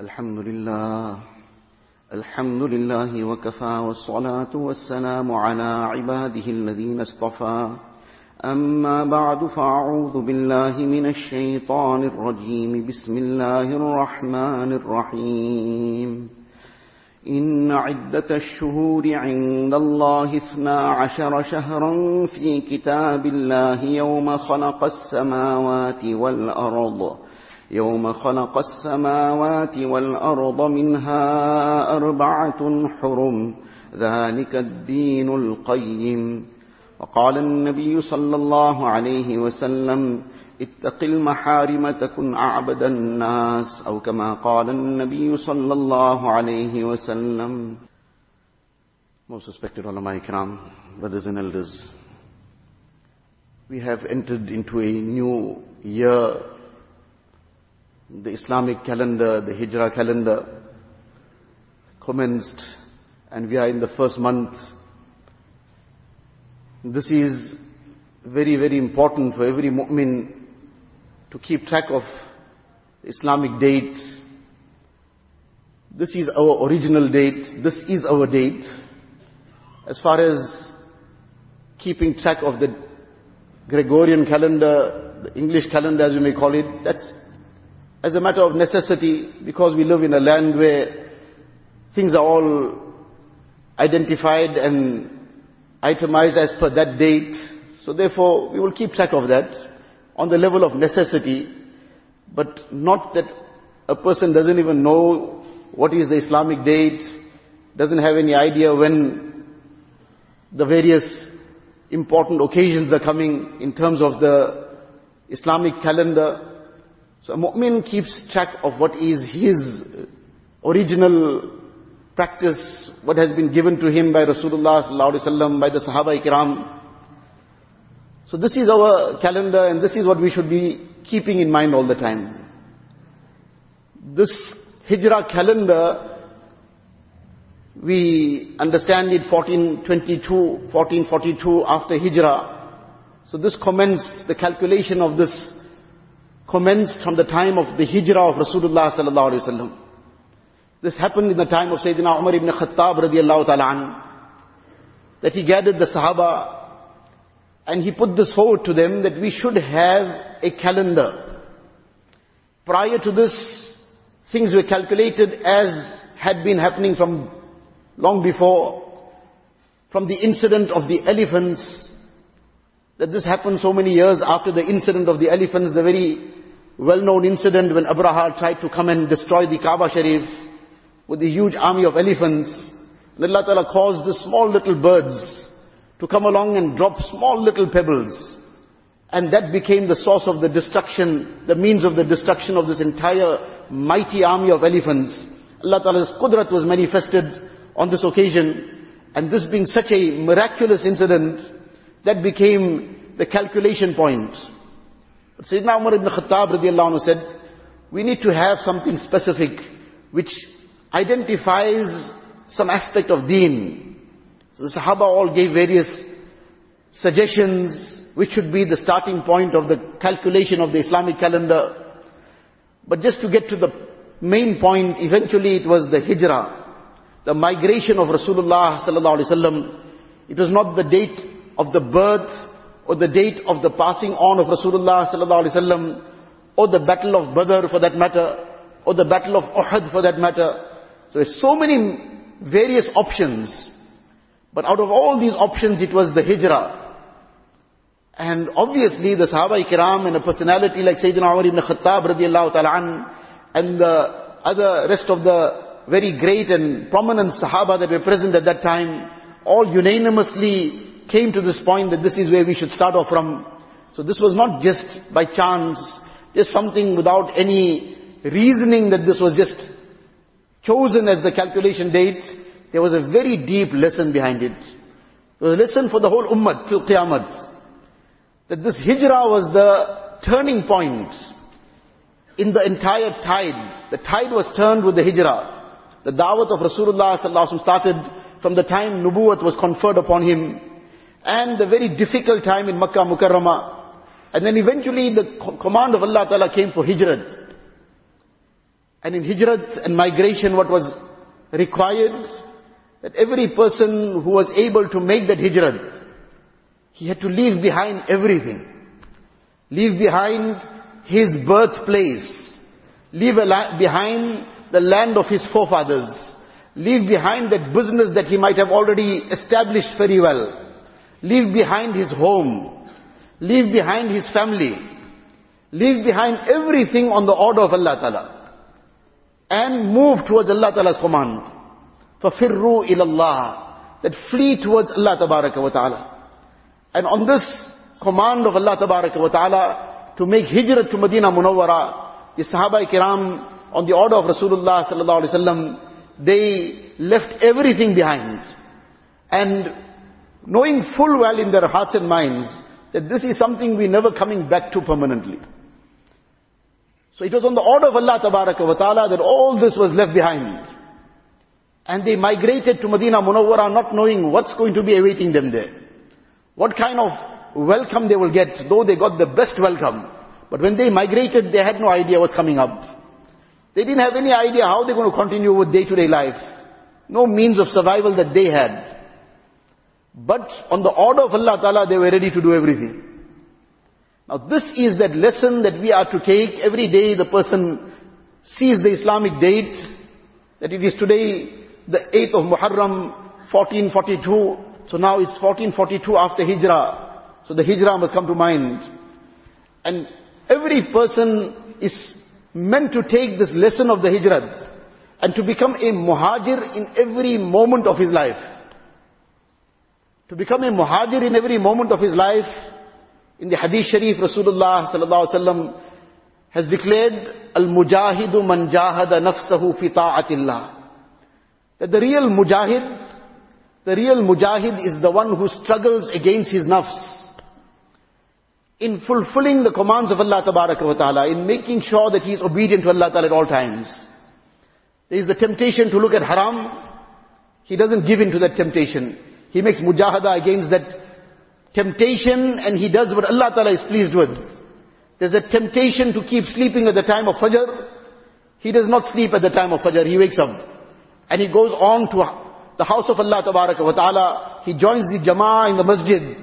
الحمد لله. الحمد لله وكفى والصلاة والسلام على عباده الذين اصطفى. أما بعد فأعوذ بالله من الشيطان الرجيم. بسم الله الرحمن الرحيم. إن عدة الشهور عند الله اثنا عشر شهرا في كتاب الله يوم خلق السماوات والأرض. يوم خلق السماوات والأرض منها أربعة حرم ذلك الدين القيم. وقال النبي صلى الله عليه وسلم اتق المحارم تكن أعبد الناس أو كما قال النبي صلى الله عليه وسلم. Most respected ulama ikram, brothers and elders, we have entered into a new year the Islamic calendar, the Hijrah calendar, commenced and we are in the first month. This is very, very important for every mu'min to keep track of Islamic date. This is our original date. This is our date. As far as keeping track of the Gregorian calendar, the English calendar as you may call it, that's as a matter of necessity because we live in a land where things are all identified and itemized as per that date. So therefore, we will keep track of that on the level of necessity, but not that a person doesn't even know what is the Islamic date, doesn't have any idea when the various important occasions are coming in terms of the Islamic calendar. So a mu'min keeps track of what is his original practice, what has been given to him by Rasulullah sallallahu by the Sahaba ikram. So this is our calendar and this is what we should be keeping in mind all the time. This Hijrah calendar, we understand it 1422, 1442 after Hijrah. So this commenced, the calculation of this commenced from the time of the Hijrah of Rasulullah sallallahu alaihi wasallam. This happened in the time of Sayyidina Umar ibn Khattab radiallahu ta'ala that he gathered the Sahaba and he put this forward to them that we should have a calendar. Prior to this, things were calculated as had been happening from long before. From the incident of the elephants, that this happened so many years after the incident of the elephants, the very well-known incident when Abraha tried to come and destroy the Kaaba Sharif with the huge army of elephants. And Allah Ta'ala caused the small little birds to come along and drop small little pebbles. And that became the source of the destruction, the means of the destruction of this entire mighty army of elephants. Allah Ta'ala's qudrat was manifested on this occasion. And this being such a miraculous incident, that became the calculation point. But Sayyidina Umar ibn Khattab radiallahu anhu said, we need to have something specific which identifies some aspect of deen. So the Sahaba all gave various suggestions which should be the starting point of the calculation of the Islamic calendar. But just to get to the main point, eventually it was the hijrah, the migration of Rasulullah sallallahu alaihi wasallam. It was not the date of the birth or the date of the passing on of Rasulullah sallallahu alaihi wasallam or the battle of Badr for that matter or the battle of Uhud for that matter. So there's so many various options. But out of all these options, it was the hijrah. And obviously the Sahaba Ikram and a personality like Sayyidina Umar ibn Khattab radiallahu ta'ala and the other rest of the very great and prominent Sahaba that were present at that time, all unanimously came to this point that this is where we should start off from. So this was not just by chance, just something without any reasoning that this was just chosen as the calculation date. There was a very deep lesson behind it. It was a lesson for the whole ummah till Qiyamah. That this hijrah was the turning point in the entire tide. The tide was turned with the hijrah. The da'wat of Rasulullah started from the time nubuwwat was conferred upon him and the very difficult time in Makkah Mukarramah. And then eventually the command of Allah Ta'ala came for hijrat. And in hijrat and migration, what was required, that every person who was able to make that hijrat, he had to leave behind everything. Leave behind his birthplace. Leave behind the land of his forefathers. Leave behind that business that he might have already established very well Leave behind his home. Leave behind his family. Leave behind everything on the order of Allah Ta'ala. And move towards Allah Ta'ala's command. فَفِرُّوا إِلَى اللَّهِ That flee towards Allah Ta'ala. And on this command of Allah wa ta'ala to make hijrah to Medina Munawwara, the Sahaba Kiram on the order of Rasulullah sallallahu alaihi wasallam, they left everything behind. And knowing full well in their hearts and minds that this is something we're never coming back to permanently. So it was on the order of Allah ta'ala that all this was left behind. And they migrated to Medina Munawwara not knowing what's going to be awaiting them there. What kind of welcome they will get, though they got the best welcome. But when they migrated, they had no idea what's coming up. They didn't have any idea how they're going to continue with day-to-day life. No means of survival that they had. But on the order of Allah Ta'ala, they were ready to do everything. Now this is that lesson that we are to take. Every day the person sees the Islamic date, that it is today the 8th of Muharram, 1442, so now it's 1442 after Hijrah. So the Hijrah must come to mind. And every person is meant to take this lesson of the Hijrah and to become a muhajir in every moment of his life. To become a muhajir in every moment of his life, in the Hadith Sharif, Rasulullah sallallahu alaihi wasallam has declared, "Al-mujahidu man jahada nafsahu fi ta'atillah." That the real mujahid the real mujahid is the one who struggles against his nafs. In fulfilling the commands of Allah ta'ala, in making sure that he is obedient to Allah ta'ala at all times. There is the temptation to look at haram. He doesn't give in to that temptation. He makes mujahada against that temptation and he does what Allah ta'ala is pleased with. There's a temptation to keep sleeping at the time of Fajr. He does not sleep at the time of Fajr. He wakes up. And he goes on to the house of Allah Ta'ala, he joins the Jama'ah in the masjid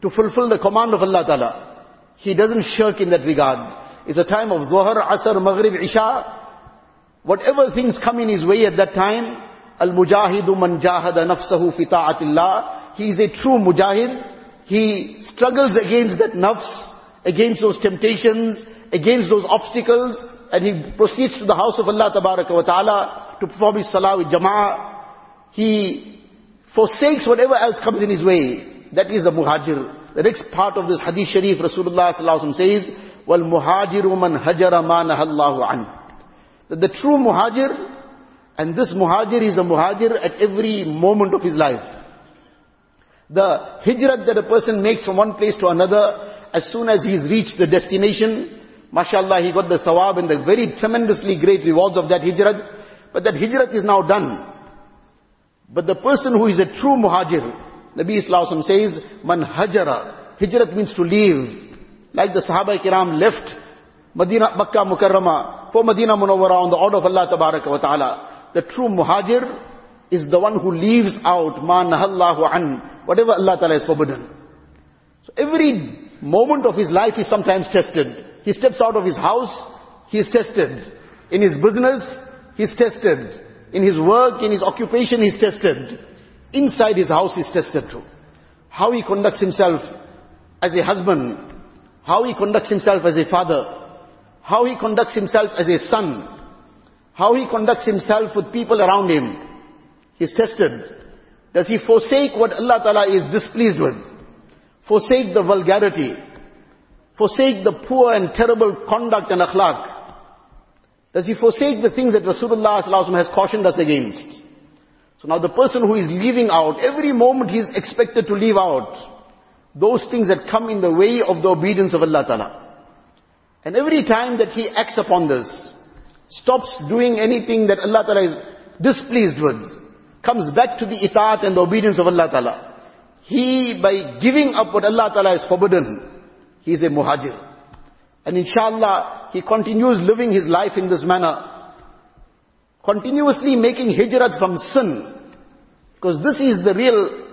to fulfill the command of Allah Ta'ala. He doesn't shirk in that regard. It's a time of Dhuhr, Asr, Maghrib, Isha. Whatever things come in his way at that time, Al-Mujahidu man jahada nafsahu fi ta'atillah. He is a true mujahid. He struggles against that nafs, against those temptations, against those obstacles, and he proceeds to the house of Allah wa ta'ala to perform his salah with jama'ah. He forsakes whatever else comes in his way. That is the muhajir. The next part of this hadith sharif, Rasulullah sallallahu says, "Wal muhajiru man hajara ma nahallahu an." That the true muhajir and this muhajir is a muhajir at every moment of his life. The hijrat that a person makes from one place to another, as soon as he's reached the destination, mashallah, he got the sawab and the very tremendously great rewards of that hijrat. But that hijrat is now done. But the person who is a true muhajir, Nabi Islam says, man hajara. Hijrat means to leave. Like the Sahaba kiram left Medina, Makkah Mukarrama for Medina Munawwara on the order of Allah Ta'ala. The true muhajir is the one who leaves out ma nahallahu an, whatever Allah Ta'ala has forbidden. So every moment of his life is sometimes tested. He steps out of his house, he is tested. In his business, he is tested. In his work, in his occupation, he is tested. Inside his house, he is tested too. How he conducts himself as a husband, how he conducts himself as a father, how he conducts himself as a son, how he conducts himself with people around him. He's tested. Does he forsake what Allah Ta'ala is displeased with? Forsake the vulgarity? Forsake the poor and terrible conduct and akhlaq? Does he forsake the things that Rasulullah has cautioned us against? So now the person who is leaving out, every moment he is expected to leave out those things that come in the way of the obedience of Allah Ta'ala. And every time that he acts upon this, stops doing anything that Allah Ta'ala is displeased with, comes back to the itaat and the obedience of Allah Ta'ala. He, by giving up what Allah Ta'ala has forbidden, he is a muhajir. And inshallah, he continues living his life in this manner. Continuously making hijrat from sin. Because this is the real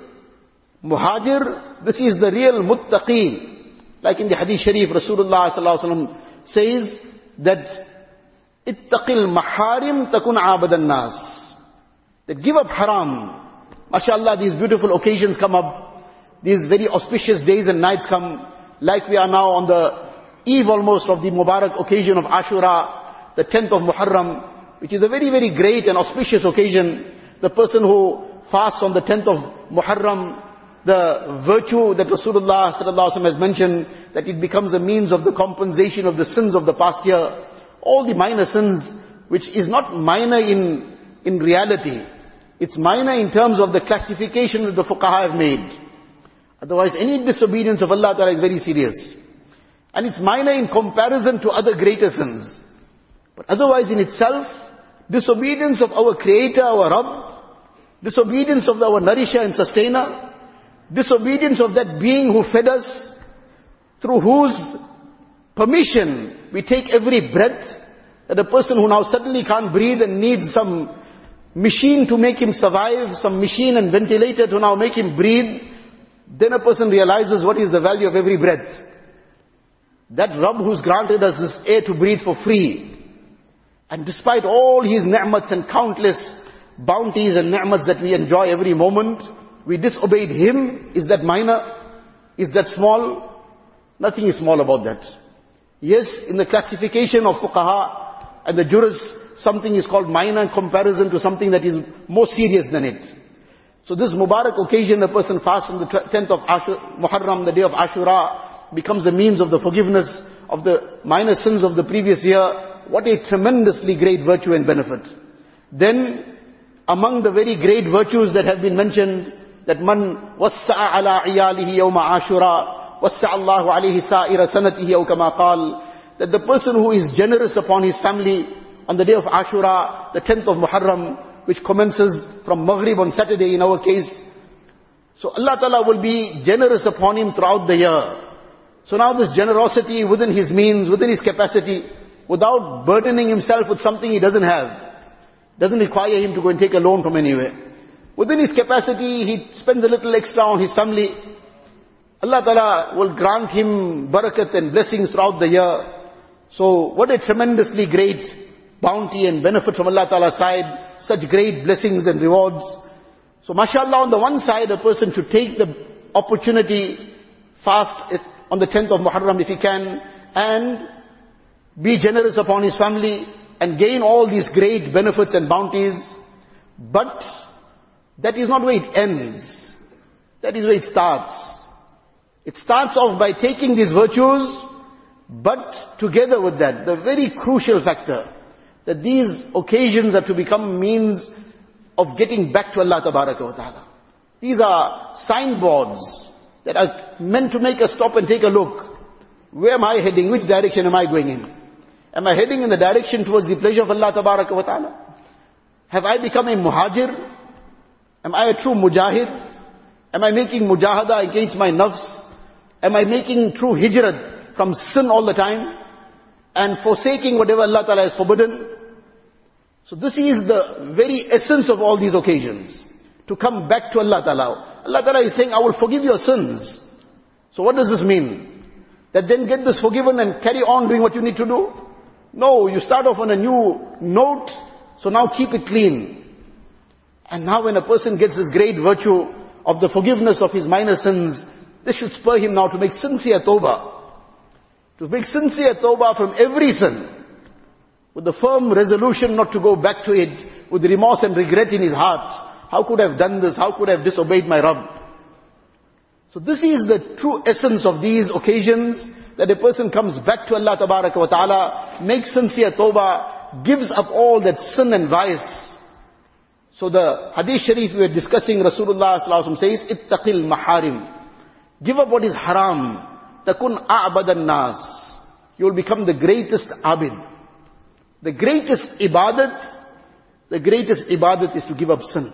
muhajir, this is the real muttaqi. Like in the hadith sharif, Rasulullah sallallahu alaihi wasallam says that ittaqil maharim takun abadan nas. That give up haram. MashaAllah, these beautiful occasions come up. These very auspicious days and nights come. Like we are now on the eve almost of the Mubarak occasion of Ashura, the 10th of Muharram, which is a very, very great and auspicious occasion. The person who fasts on the 10th of Muharram, the virtue that Rasulullah has mentioned, that it becomes a means of the compensation of the sins of the past year. All the minor sins, which is not minor in, in reality. It's minor in terms of the classification that the fuqaha have made. Otherwise, any disobedience of Allah Ta'ala is very serious. And it's minor in comparison to other greater sins. But otherwise in itself, disobedience of our Creator, our Rabb, disobedience of our nourisher and sustainer, disobedience of that being who fed us, through whose permission we take every breath, that a person who now suddenly can't breathe and needs some machine to make him survive, some machine and ventilator to now make him breathe, then a person realizes what is the value of every breath. That Rabb who's granted us this air to breathe for free. And despite all his ni'mats and countless bounties and ni'mats that we enjoy every moment, we disobeyed him. Is that minor? Is that small? Nothing is small about that. Yes, in the classification of fuqaha and the jurists, something is called minor in comparison to something that is more serious than it. So this Mubarak occasion, a person fasts on the 10th of Ashur, Muharram, the day of Ashura, becomes a means of the forgiveness of the minor sins of the previous year, what a tremendously great virtue and benefit. Then, among the very great virtues that have been mentioned, that man wassa'a ala iyalihi yawma ashura, Allahu alayhi sa'ira sanatihi aw kama qal, that the person who is generous upon his family on the day of Ashura, the 10th of Muharram, which commences from Maghrib on Saturday in our case, so Allah Ta'ala will be generous upon him throughout the year. So now this generosity within his means, within his capacity, without burdening himself with something he doesn't have, doesn't require him to go and take a loan from anywhere. Within his capacity, he spends a little extra on his family. Allah Ta'ala will grant him barakat and blessings throughout the year. So what a tremendously great bounty and benefit from Allah Ta'ala's side, such great blessings and rewards. So mashallah on the one side a person should take the opportunity, fast eh, on the 10th of Muharram if he can, and be generous upon his family, and gain all these great benefits and bounties. But that is not where it ends. That is where it starts. It starts off by taking these virtues, but together with that, the very crucial factor, that these occasions are to become means of getting back to Allah ta'ala. These are signboards that are meant to make us stop and take a look. Where am I heading? Which direction am I going in? Am I heading in the direction towards the pleasure of Allah Ta'ala? Have I become a muhajir? Am I a true mujahid? Am I making mujahada against my nafs? Am I making true hijrat from sin all the time? And forsaking whatever Allah Ta'ala has forbidden? So this is the very essence of all these occasions. To come back to Allah Ta'ala. Allah Ta'ala is saying, I will forgive your sins. So what does this mean? That then get this forgiven and carry on doing what you need to do? No, you start off on a new note, so now keep it clean. And now when a person gets this great virtue of the forgiveness of his minor sins, this should spur him now to make sincere tawbah. To make sincere tawbah from every sin. With the firm resolution not to go back to it, with remorse and regret in his heart. How could I have done this? How could I have disobeyed my Rabb? So this is the true essence of these occasions, that a person comes back to Allah wa ta'ala, makes sincere tawbah, gives up all that sin and vice. So the hadith sharif we were discussing, Rasulullah says, ittaqil maharim. Give up what is haram. Takun a'badan nas. You will become the greatest abid. The greatest ibadat, the greatest ibadat is to give up sin.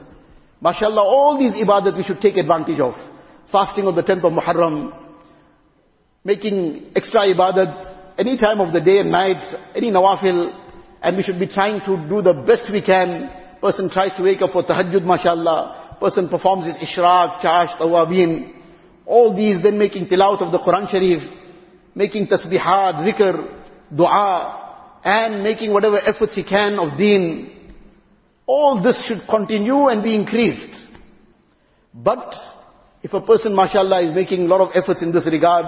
MashaAllah, all these ibadat we should take advantage of. Fasting on the 10th of Muharram, making extra ibadat any time of the day and night, any nawafil, and we should be trying to do the best we can. Person tries to wake up for tahajjud, mashallah. Person performs his ishraq, chash, tawabin. All these then making tilawat of the Quran Sharif, making tasbihat, zikr, dua, and making whatever efforts he can of deen. All this should continue and be increased. But, if a person, mashallah, is making a lot of efforts in this regard,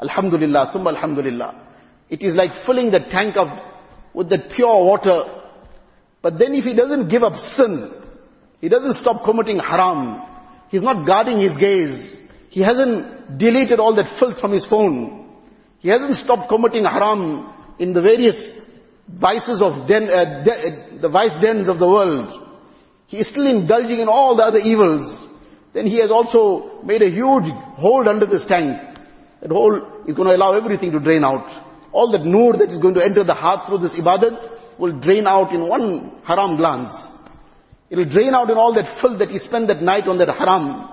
alhamdulillah, thumma alhamdulillah. It is like filling the tank up with that pure water. But then if he doesn't give up sin, he doesn't stop committing haram, he's not guarding his gaze, he hasn't deleted all that filth from his phone, he hasn't stopped committing haram in the various vices of den, uh, de, uh, the vice dens of the world. He is still indulging in all the other evils. Then he has also made a huge hole under this tank. That hole is going to allow everything to drain out all that nur that is going to enter the heart through this ibadat will drain out in one haram glance. It will drain out in all that filth that he spent that night on that haram.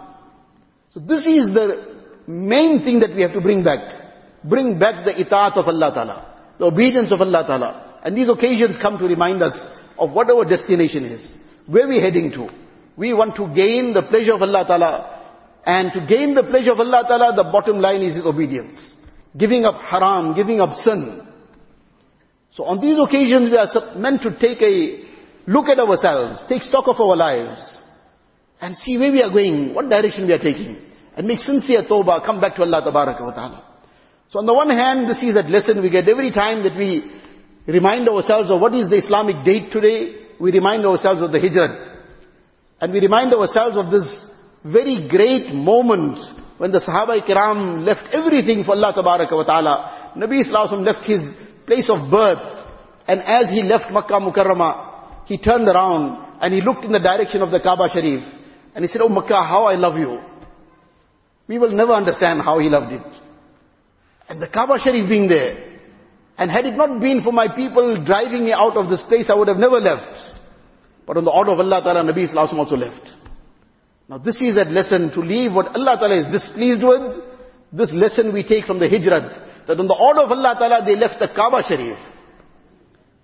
So this is the main thing that we have to bring back. Bring back the itaat of Allah Ta'ala. The obedience of Allah Ta'ala. And these occasions come to remind us of what our destination is. Where we're heading to. We want to gain the pleasure of Allah Ta'ala. And to gain the pleasure of Allah Ta'ala, the bottom line is His obedience giving up haram, giving up sin. So on these occasions we are meant to take a look at ourselves, take stock of our lives, and see where we are going, what direction we are taking, and make sincere tawbah, come back to Allah wa ta'ala. So on the one hand, this is that lesson we get every time that we remind ourselves of what is the Islamic date today, we remind ourselves of the Hijrat. And we remind ourselves of this very great moment when the Sahaba Kiram left everything for Allah wa ta'ala, Nabi Wasallam left his place of birth, and as he left Makkah Mukarramah, he turned around and he looked in the direction of the Kaaba Sharif, and he said, Oh Makkah, how I love you. We will never understand how he loved it. And the Kaaba Sharif being there, and had it not been for my people driving me out of this place, I would have never left. But on the order of Allah Ta'ala, Nabi Wasallam also left. Now this is that lesson to leave what Allah Ta'ala is displeased with. This lesson we take from the Hijrat. That on the order of Allah Ta'ala they left the Kaaba Sharif.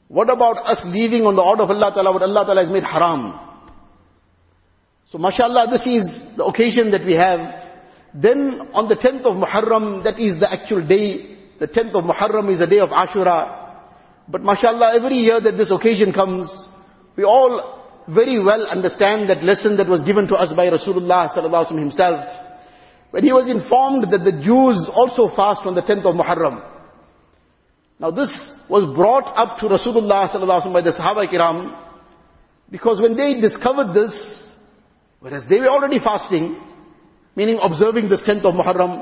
What about us leaving on the order of Allah Ta'ala what Allah Ta'ala has made haram? So mashallah this is the occasion that we have. Then on the 10th of Muharram, that is the actual day. The 10th of Muharram is the day of Ashura. But mashallah every year that this occasion comes, we all very well understand that lesson that was given to us by Rasulullah sallallahu alaihi himself. When he was informed that the Jews also fast on the 10th of Muharram. Now this was brought up to Rasulullah sallallahu alaihi by the Sahaba Kiram because when they discovered this, whereas they were already fasting, meaning observing this 10th of Muharram,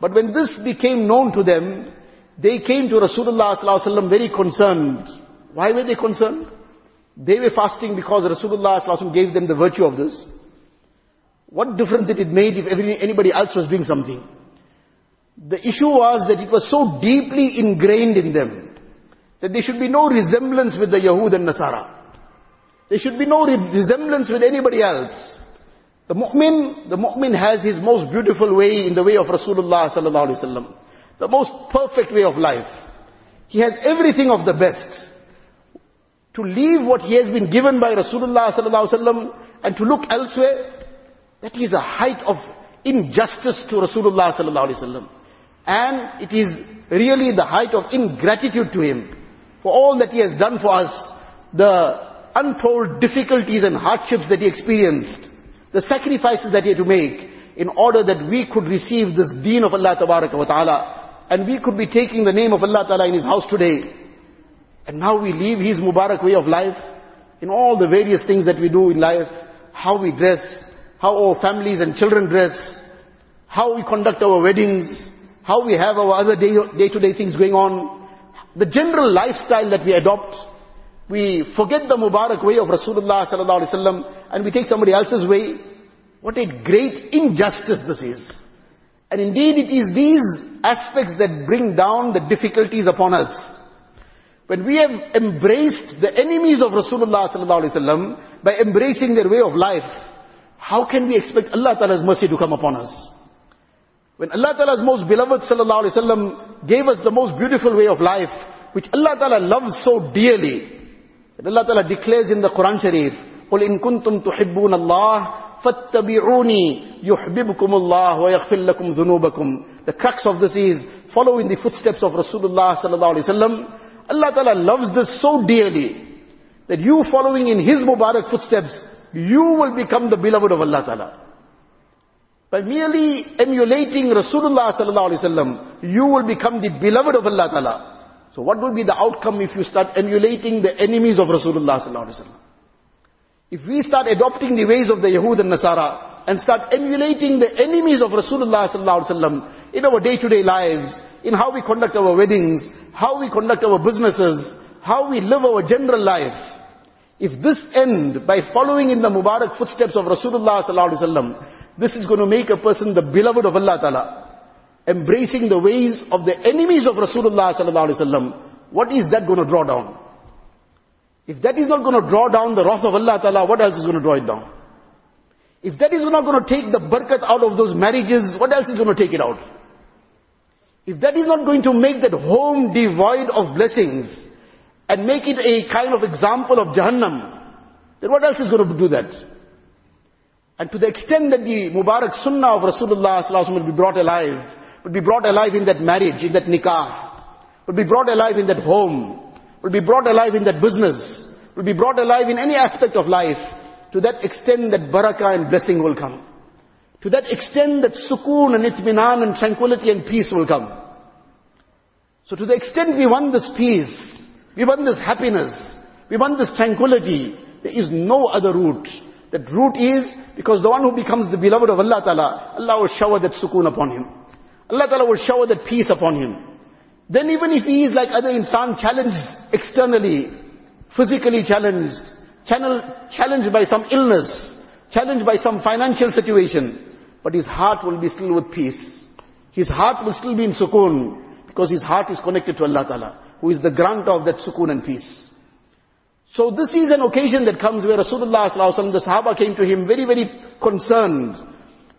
but when this became known to them, they came to Rasulullah sallallahu very concerned. Why were they concerned? They were fasting because Rasulullah gave them the virtue of this. What difference it made if anybody else was doing something? The issue was that it was so deeply ingrained in them that there should be no resemblance with the Yahud and Nasara. There should be no resemblance with anybody else. The mu'min, the mu'min has his most beautiful way in the way of Rasulullah sallallahu alaihi wasallam. The most perfect way of life. He has everything of the best to leave what he has been given by Rasulullah sallallahu alaihi wasallam and to look elsewhere, that is a height of injustice to Rasulullah sallallahu alaihi wasallam. And it is really the height of ingratitude to him for all that he has done for us, the untold difficulties and hardships that he experienced, the sacrifices that he had to make in order that we could receive this deen of Allah ta'ala and we could be taking the name of Allah ta'ala in his house today. And now we leave his Mubarak way of life in all the various things that we do in life, how we dress, how our families and children dress, how we conduct our weddings, how we have our other day-to-day things going on, the general lifestyle that we adopt. We forget the Mubarak way of Rasulullah sallallahu alaihi wasallam and we take somebody else's way. What a great injustice this is. And indeed it is these aspects that bring down the difficulties upon us. When we have embraced the enemies of Rasulullah sallallahu alaihi wasallam by embracing their way of life, how can we expect Allah Ta'ala's mercy to come upon us? When Allah Ta'ala's most beloved sallallahu alaihi wasallam gave us the most beautiful way of life, which Allah Ta'ala loves so dearly. That Allah Ta'ala declares in the Quran Sharif, قُلْ إِن كُنْتُمْ تُحِبُّونَ اللَّهِ فَاتَّبِعُونِي يُحْبِبْكُمُ اللَّهُ وَيَغْفِرْ لَكُمْ ذُنُوبَكُمْ The crux of this is, follow in the footsteps of Rasulullah sallallahu alaihi wasallam. Allah Ta'ala loves this so dearly, that you following in His Mubarak footsteps, you will become the beloved of Allah Ta'ala. By merely emulating Rasulullah sallallahu alaihi wasallam, you will become the beloved of Allah Ta'ala. So what will be the outcome if you start emulating the enemies of Rasulullah sallallahu alaihi wasallam? If we start adopting the ways of the Yahud and Nasara and start emulating the enemies of Rasulullah sallallahu alaihi wasallam in our day-to-day lives, in how we conduct our weddings, how we conduct our businesses, how we live our general life, if this end by following in the Mubarak footsteps of Rasulullah sallallahu alaihi wasallam, this is going to make a person the beloved of Allah Ta'ala. Embracing the ways of the enemies of Rasulullah Sallallahu Alaihi Wasallam. What is that going to draw down? If that is not going to draw down the wrath of Allah Ta'ala, what else is going to draw it down? If that is not going to take the barakat out of those marriages, what else is going to take it out? If that is not going to make that home devoid of blessings and make it a kind of example of Jahannam, then what else is going to do that? And to the extent that the Mubarak Sunnah of Rasulullah will be brought alive, will be brought alive in that marriage, in that nikah, will be brought alive in that home, will be brought alive in that business, will be brought alive in any aspect of life, to that extent that barakah and blessing will come. To that extent that sukoon and itminan and tranquility and peace will come. So to the extent we want this peace, we want this happiness, we want this tranquility, there is no other route. That route is because the one who becomes the beloved of Allah Ta'ala, Allah will shower that sukoon upon him. Allah Ta'ala will shower that peace upon him. Then even if he is like other insan, challenged externally, physically challenged, challenged by some illness, challenged by some financial situation, but his heart will be still with peace. His heart will still be in sukoon, because his heart is connected to Allah Ta'ala, who is the grantor of that sukoon and peace. So this is an occasion that comes where Rasulullah sallallahu the Sahaba came to him very, very concerned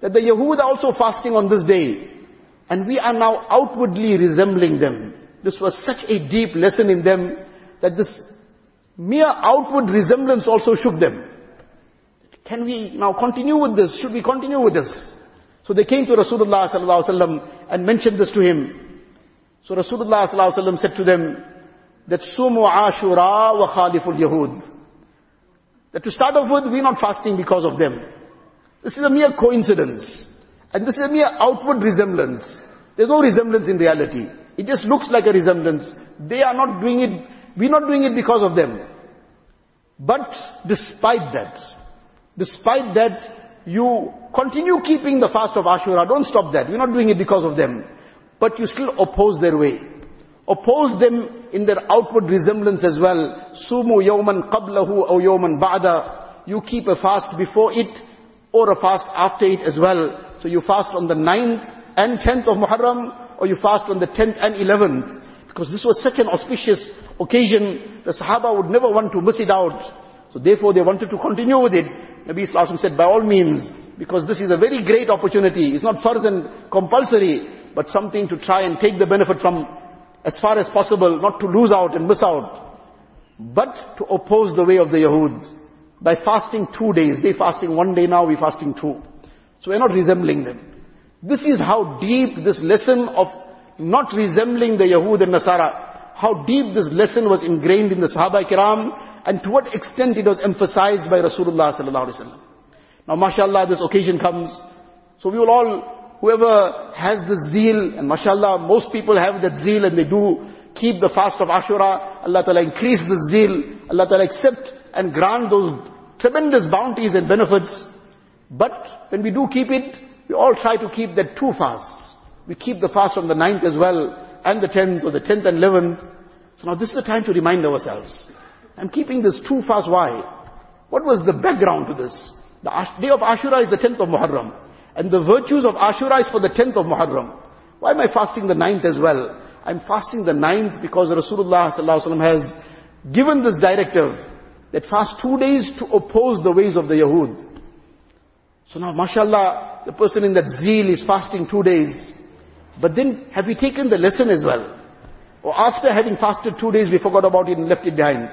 that the Yahud are also fasting on this day. And we are now outwardly resembling them. This was such a deep lesson in them that this mere outward resemblance also shook them. Can we now continue with this? Should we continue with this? So they came to Rasulullah sallallahu and mentioned this to him. So Rasulullah sallallahu said to them, that sumu ashura wa khaliful yahud. That to start off with, we're not fasting because of them. This is a mere coincidence. And this is a mere outward resemblance. There's no resemblance in reality. It just looks like a resemblance. They are not doing it, we're not doing it because of them. But despite that, despite that, you continue keeping the fast of Ashura. Don't stop that. We're not doing it because of them. But you still oppose their way. Oppose them in their outward resemblance as well. Sumu yawman qablahu or yawman ba'da. You keep a fast before it or a fast after it as well. So you fast on the 9th and 10th of Muharram or you fast on the 10th and 11th. Because this was such an auspicious occasion, the Sahaba would never want to miss it out. So therefore they wanted to continue with it. Nabi Sallallahu said, by all means, because this is a very great opportunity. It's not farz and compulsory, but something to try and take the benefit from as far as possible, not to lose out and miss out, but to oppose the way of the Yahud by fasting two days. They fasting one day now, we fasting two. So we're not resembling them. This is how deep this lesson of not resembling the Yahud and Nasara, how deep this lesson was ingrained in the Sahaba Kiram, and to what extent it was emphasized by Rasulullah sallallahu alaihi wasallam. Now, mashallah, this occasion comes, so we will all whoever has the zeal, and mashallah, most people have that zeal and they do keep the fast of Ashura, Allah Ta'ala increase the zeal, Allah Ta'ala accept and grant those tremendous bounties and benefits. But when we do keep it, we all try to keep that two fasts. We keep the fast from the ninth as well, and the tenth, or the tenth and eleventh. So now this is the time to remind ourselves. I'm keeping this two fast, why? What was the background to this? The day of Ashura is the tenth of Muharram. And the virtues of Ashura is for the 10th of Muharram. Why am I fasting the 9th as well? I'm fasting the 9th because Rasulullah has given this directive that fast two days to oppose the ways of the Yahud. So now, mashallah, the person in that zeal is fasting two days. But then, have we taken the lesson as well? Or after having fasted two days, we forgot about it and left it behind.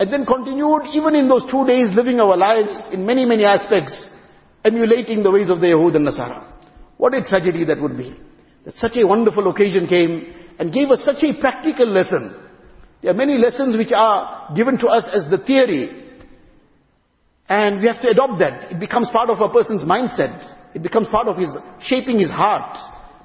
And then continued even in those two days living our lives in many, many aspects, emulating the ways of the Yahud and Nasara. What a tragedy that would be. That such a wonderful occasion came and gave us such a practical lesson. There are many lessons which are given to us as the theory. And we have to adopt that. It becomes part of a person's mindset. It becomes part of his, shaping his heart.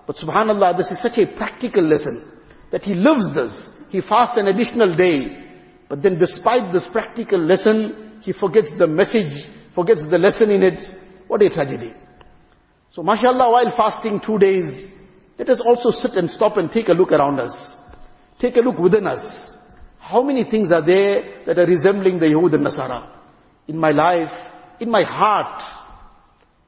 But subhanAllah, this is such a practical lesson. That he lives this. He fasts an additional day. But then despite this practical lesson, he forgets the message, forgets the lesson in it. What a tragedy. So mashallah, while fasting two days, let us also sit and stop and take a look around us. Take a look within us. How many things are there that are resembling the Yahud and Nasara? In my life, in my heart.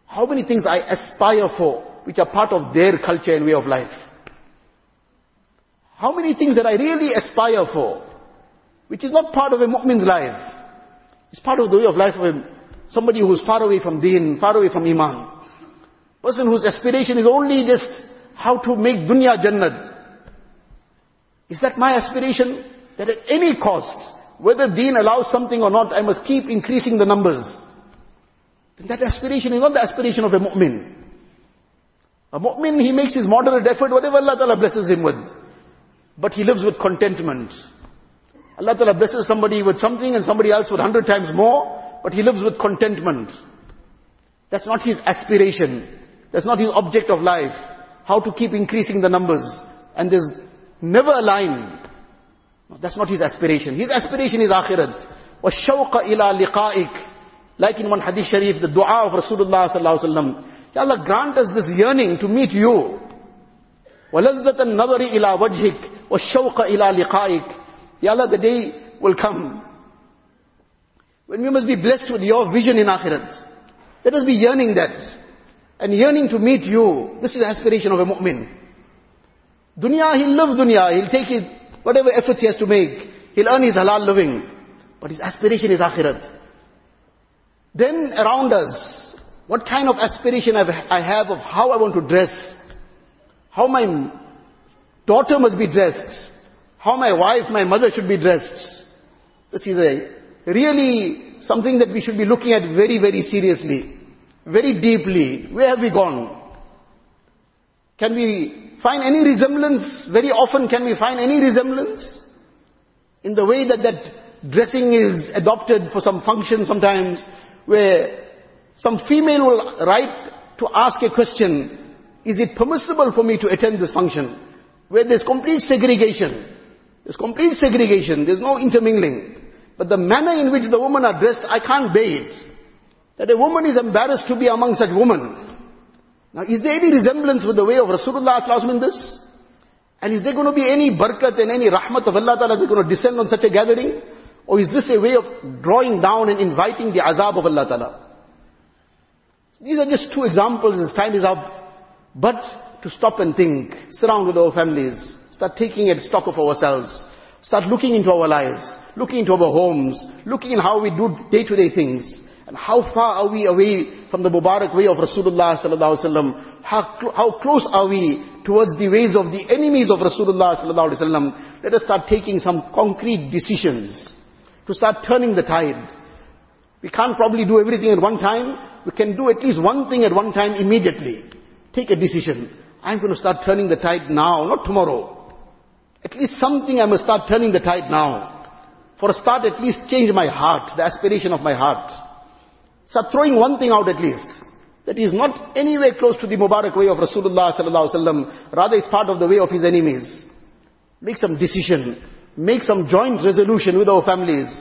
How many things I aspire for, which are part of their culture and way of life? How many things that I really aspire for, which is not part of a mu'min's life. It's part of the way of life of a, somebody who's far away from deen, far away from iman. Person whose aspiration is only just how to make dunya jannat. Is that my aspiration? That at any cost, whether deen allows something or not, I must keep increasing the numbers. Then that aspiration is not the aspiration of a mu'min. A mu'min, he makes his moderate effort, whatever Allah Ta'ala blesses him with. But he lives with contentment. Allah Ta'ala blesses somebody with something and somebody else with hundred times more, but he lives with contentment. That's not his aspiration. That's not his object of life how to keep increasing the numbers. And there's never a line. No, that's not his aspiration. His aspiration is akhirat. وَالشَّوْقَ إِلَى لِقَائِكَ Like in one hadith sharif, the dua of Rasulullah sallallahu alaihi wasallam. Ya Allah, grant us this yearning to meet you. وَلَذَّةَ النَّظَرِ إِلَى وَجْهِكَ وَالشَّوْقَ إِلَى لِقَائِكَ Ya Allah, the day will come. When we must be blessed with your vision in akhirat. Let us be yearning that and yearning to meet you. This is the aspiration of a mu'min. Dunya, he'll live dunya, he'll take it, whatever efforts he has to make, he'll earn his halal living. But his aspiration is akhirat. Then around us, what kind of aspiration I have of how I want to dress, how my daughter must be dressed, how my wife, my mother should be dressed. This is a really something that we should be looking at very, very seriously very deeply. Where have we gone? Can we find any resemblance? Very often can we find any resemblance? In the way that that dressing is adopted for some function sometimes, where some female will write to ask a question, is it permissible for me to attend this function? Where there's complete segregation. There's complete segregation. There's no intermingling. But the manner in which the women are dressed, I can't bear it that a woman is embarrassed to be among such women. Now, is there any resemblance with the way of Rasulullah in this? And is there going to be any barakat and any rahmat of Allah Ta'ala that's going to descend on such a gathering? Or is this a way of drawing down and inviting the azab of Allah Ta'ala? So these are just two examples as time is up. But to stop and think, surround with our families, start taking a stock of ourselves, start looking into our lives, looking into our homes, looking in how we do day-to-day things. And how far are we away from the Mubarak way of Rasulullah sallallahu alaihi wasallam? How, how close are we towards the ways of the enemies of Rasulullah sallallahu alaihi wasallam? Let us start taking some concrete decisions to start turning the tide. We can't probably do everything at one time. We can do at least one thing at one time immediately. Take a decision. I'm going to start turning the tide now, not tomorrow. At least something I must start turning the tide now. For a start, at least change my heart, the aspiration of my heart. Start throwing one thing out at least. That is not anywhere close to the Mubarak way of Rasulullah sallallahu alaihi wasallam. Rather it's part of the way of his enemies. Make some decision. Make some joint resolution with our families.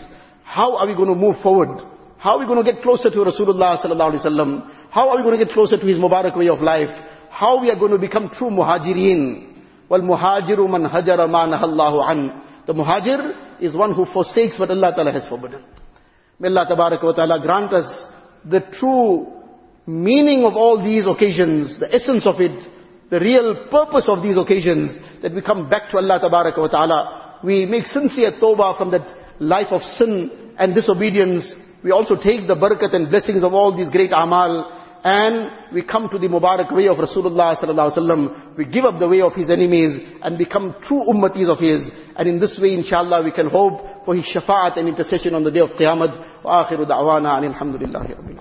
How are we going to move forward? How are we going to get closer to Rasulullah sallallahu alaihi wasallam? How are we going to get closer to his Mubarak way of life? How we are going to become true muhajireen? Well, muhajiru man hajara ma nahallahu an. The muhajir is one who forsakes what Allah Ta'ala has forbidden. May Allah Ta'ala grant us the true meaning of all these occasions, the essence of it, the real purpose of these occasions, that we come back to Allah wa ta'ala. We make sincere tawbah from that life of sin and disobedience. We also take the barakat and blessings of all these great amal. And we come to the Mubarak way of Rasulullah sallallahu alaihi wasallam. We give up the way of his enemies and become true ummatis of his. And in this way, inshallah, we can hope for his shafa'at and intercession on the day of Qiyamah. Wa da'wana and alhamdulillahi rabbil